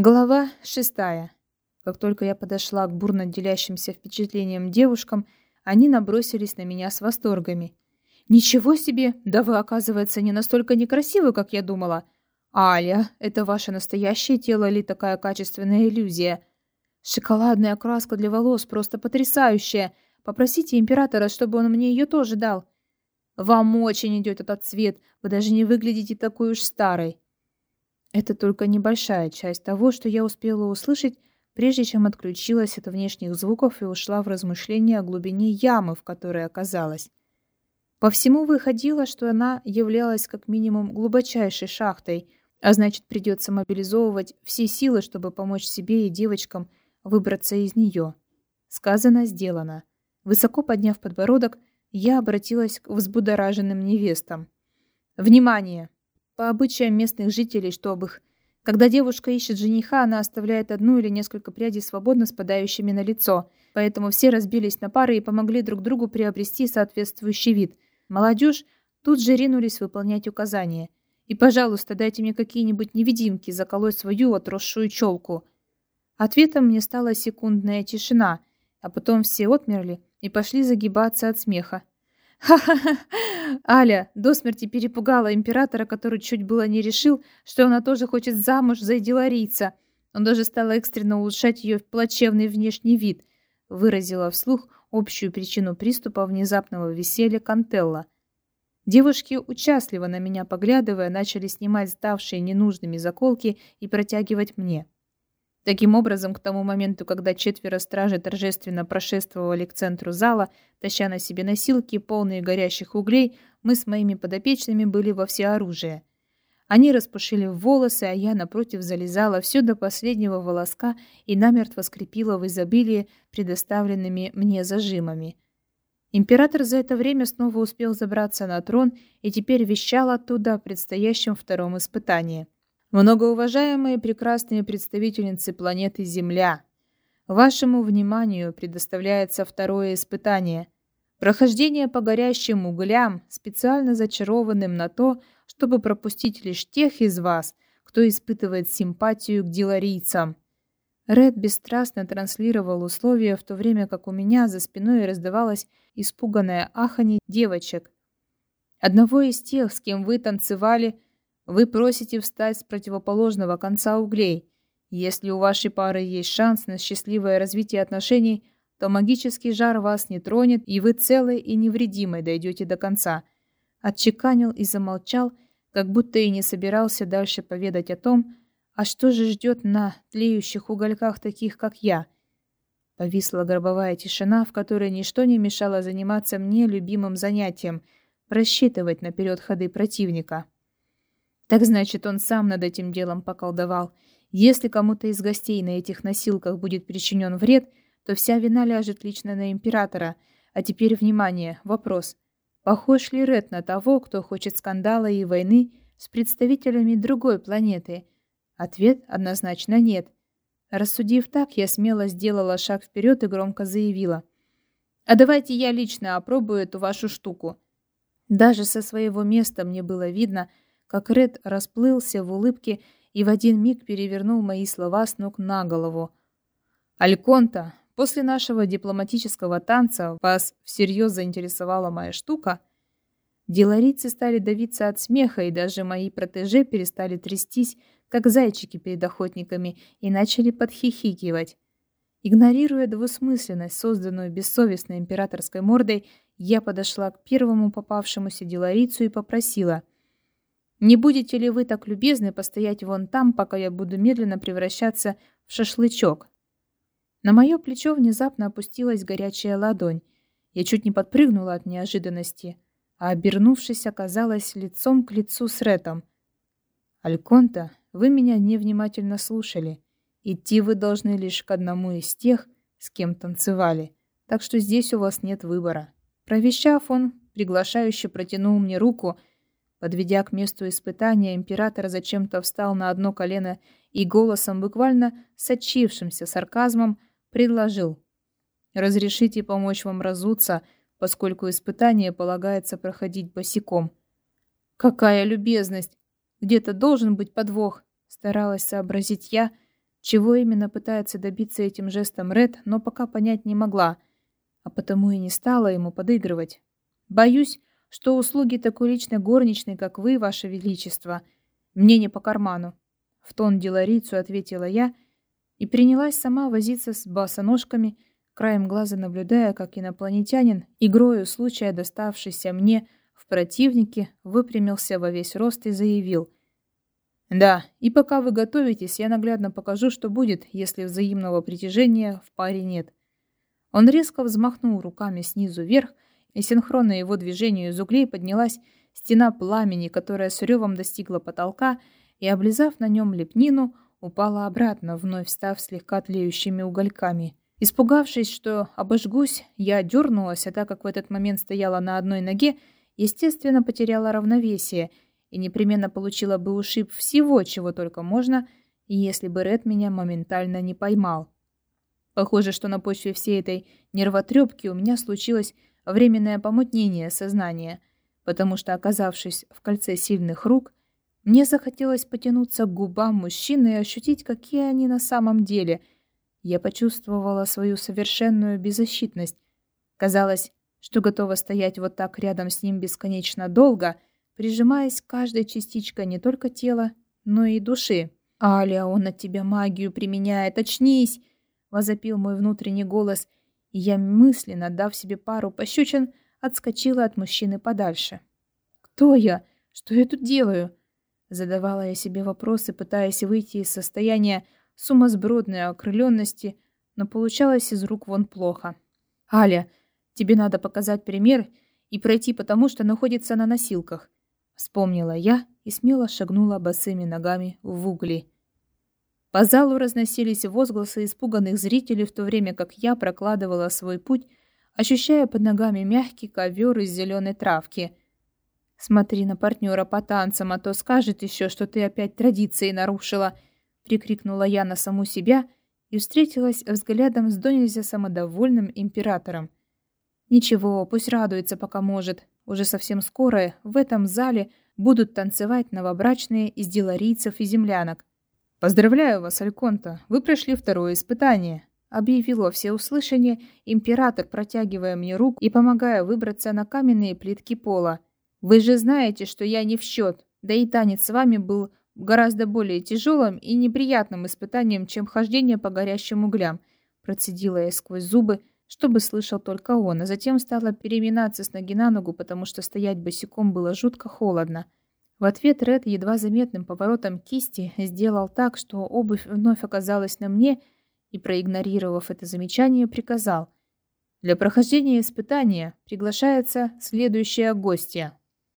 Глава шестая. Как только я подошла к бурно делящимся впечатлениям девушкам, они набросились на меня с восторгами. «Ничего себе! Да вы, оказывается, не настолько некрасивы, как я думала!» «Аля, это ваше настоящее тело или такая качественная иллюзия?» «Шоколадная краска для волос просто потрясающая! Попросите императора, чтобы он мне ее тоже дал!» «Вам очень идет этот цвет, вы даже не выглядите такой уж старой!» Это только небольшая часть того, что я успела услышать, прежде чем отключилась от внешних звуков и ушла в размышления о глубине ямы, в которой оказалась. По всему выходило, что она являлась как минимум глубочайшей шахтой, а значит, придется мобилизовывать все силы, чтобы помочь себе и девочкам выбраться из нее. Сказано, сделано. Высоко подняв подбородок, я обратилась к взбудораженным невестам. «Внимание! По обычаям местных жителей, чтобы их... Когда девушка ищет жениха, она оставляет одну или несколько прядей свободно спадающими на лицо. Поэтому все разбились на пары и помогли друг другу приобрести соответствующий вид. Молодежь тут же ринулись выполнять указания. И, пожалуйста, дайте мне какие-нибудь невидимки заколоть свою отросшую челку. Ответом мне стала секундная тишина, а потом все отмерли и пошли загибаться от смеха. Ха-ха-ха! Аля до смерти перепугала императора, который чуть было не решил, что она тоже хочет замуж за идиларийца. Он даже стал экстренно улучшать ее плачевный внешний вид, выразила вслух общую причину приступа внезапного веселья Кантелла. Девушки, участливо на меня поглядывая, начали снимать ставшие ненужными заколки и протягивать мне. Таким образом, к тому моменту, когда четверо стражей торжественно прошествовали к центру зала, таща на себе носилки, полные горящих углей, мы с моими подопечными были во всеоружие. Они распушили волосы, а я, напротив, залезала все до последнего волоска и намертво скрепила в изобилии предоставленными мне зажимами. Император за это время снова успел забраться на трон и теперь вещал оттуда о предстоящем втором испытании – Многоуважаемые прекрасные представительницы планеты Земля, вашему вниманию предоставляется второе испытание. Прохождение по горящим углям, специально зачарованным на то, чтобы пропустить лишь тех из вас, кто испытывает симпатию к деларийцам. Ред бесстрастно транслировал условия, в то время как у меня за спиной раздавалось испуганное аханье девочек. Одного из тех, с кем вы танцевали, вы просите встать с противоположного конца углей. Если у вашей пары есть шанс на счастливое развитие отношений, то магический жар вас не тронет, и вы целой и невредимой дойдете до конца. Отчеканил и замолчал, как будто и не собирался дальше поведать о том, а что же ждет на тлеющих угольках таких, как я. Повисла гробовая тишина, в которой ничто не мешало заниматься мне любимым занятием – просчитывать наперед ходы противника. Так значит, он сам над этим делом поколдовал. Если кому-то из гостей на этих носилках будет причинен вред, то вся вина ляжет лично на императора. А теперь, внимание, вопрос. Похож ли Ред на того, кто хочет скандала и войны с представителями другой планеты? Ответ однозначно нет. Рассудив так, я смело сделала шаг вперед и громко заявила. «А давайте я лично опробую эту вашу штуку». Даже со своего места мне было видно, как Ред расплылся в улыбке и в один миг перевернул мои слова с ног на голову. «Альконта, после нашего дипломатического танца вас всерьез заинтересовала моя штука?» Деларицы стали давиться от смеха, и даже мои протеже перестали трястись, как зайчики перед охотниками, и начали подхихикивать. Игнорируя двусмысленность, созданную бессовестной императорской мордой, я подошла к первому попавшемуся деларицу и попросила — не будете ли вы так любезны постоять вон там, пока я буду медленно превращаться в шашлычок? На мое плечо внезапно опустилась горячая ладонь. Я чуть не подпрыгнула от неожиданности, а, обернувшись, оказалась лицом к лицу с Ретом. «Альконта, вы меня невнимательно слушали. Идти вы должны лишь к одному из тех, с кем танцевали, так что здесь у вас нет выбора». Провещав, он приглашающе протянул мне руку, Подведя к месту испытания, император зачем-то встал на одно колено и голосом, буквально сочившимся сарказмом, предложил «Разрешите помочь вам разуться, поскольку испытание полагается проходить босиком». «Какая любезность! Где-то должен быть подвох!» Старалась сообразить я, Чего именно пытается добиться этим жестом Ред, но пока понять не могла, а потому и не стала ему подыгрывать. Боюсь, что услуги такой личной горничной, как вы, ваше величество, мне не по карману. В тон деларицу ответила я и принялась сама возиться с босоножками, краем глаза наблюдая, как инопланетянин, игрою случая доставшийся мне в противнике, выпрямился во весь рост и заявил — да, и пока вы готовитесь, я наглядно покажу, что будет, если взаимного притяжения в паре нет. Он резко взмахнул руками снизу вверх, и синхронно его движению из углей поднялась стена пламени, которая с ревом достигла потолка и, облизав на нем лепнину, упала обратно, вновь став слегка тлеющими угольками. Испугавшись, что обожгусь, я дернулась, а так как в этот момент стояла на одной ноге, естественно, потеряла равновесие — и непременно получила бы ушиб всего, чего только можно, если бы Ред меня моментально не поймал. Похоже, что на почве всей этой нервотрепки у меня случилось временное помутнение сознания, потому что, оказавшись в кольце сильных рук, мне захотелось потянуться к губам мужчины и ощутить, какие они на самом деле. Я почувствовала свою совершенную беззащитность. Казалось, что готова стоять вот так рядом с ним бесконечно долго — прижимаясь каждой частичкой не только тела, но и души. «Аля, он от тебя магию применяет, очнись!» — возопил мой внутренний голос, я, мысленно дав себе пару пощечин, отскочила от мужчины подальше. «Кто я? Что я тут делаю?» Задавала я себе вопросы, пытаясь выйти из состояния сумасбродной окрыленности, но получалось из рук вон плохо. «Аля, тебе надо показать пример и пройти потому, что находится на носилках. Вспомнила я и смело шагнула босыми ногами в угли. По залу разносились возгласы испуганных зрителей, в то время как я прокладывала свой путь, ощущая под ногами мягкий ковер из зеленой травки. «Смотри на партнера по танцам, а то скажет еще, что ты опять традиции нарушила!» — прикрикнула я на саму себя и встретилась взглядом с до нельзя самодовольным императором. «Ничего, пусть радуется, пока может. Уже совсем скоро в этом зале будут танцевать новобрачные из деларийцев и землянок. «Поздравляю вас, Альконта, вы прошли второе испытание», — объявил во всеуслышание император, протягивая мне руку и помогая выбраться на каменные плитки пола. «Вы же знаете, что я не в счет, да и танец с вами был гораздо более тяжелым и неприятным испытанием, чем хождение по горящим углям», — процедила я сквозь зубы, — чтобы слышал только он, а затем стала переминаться с ноги на ногу, потому что стоять босиком было жутко холодно. В ответ Ред едва заметным поворотом кисти сделал так, что обувь вновь оказалась на мне и, проигнорировав это замечание, приказал. «Для прохождения испытания приглашается следующая гостья».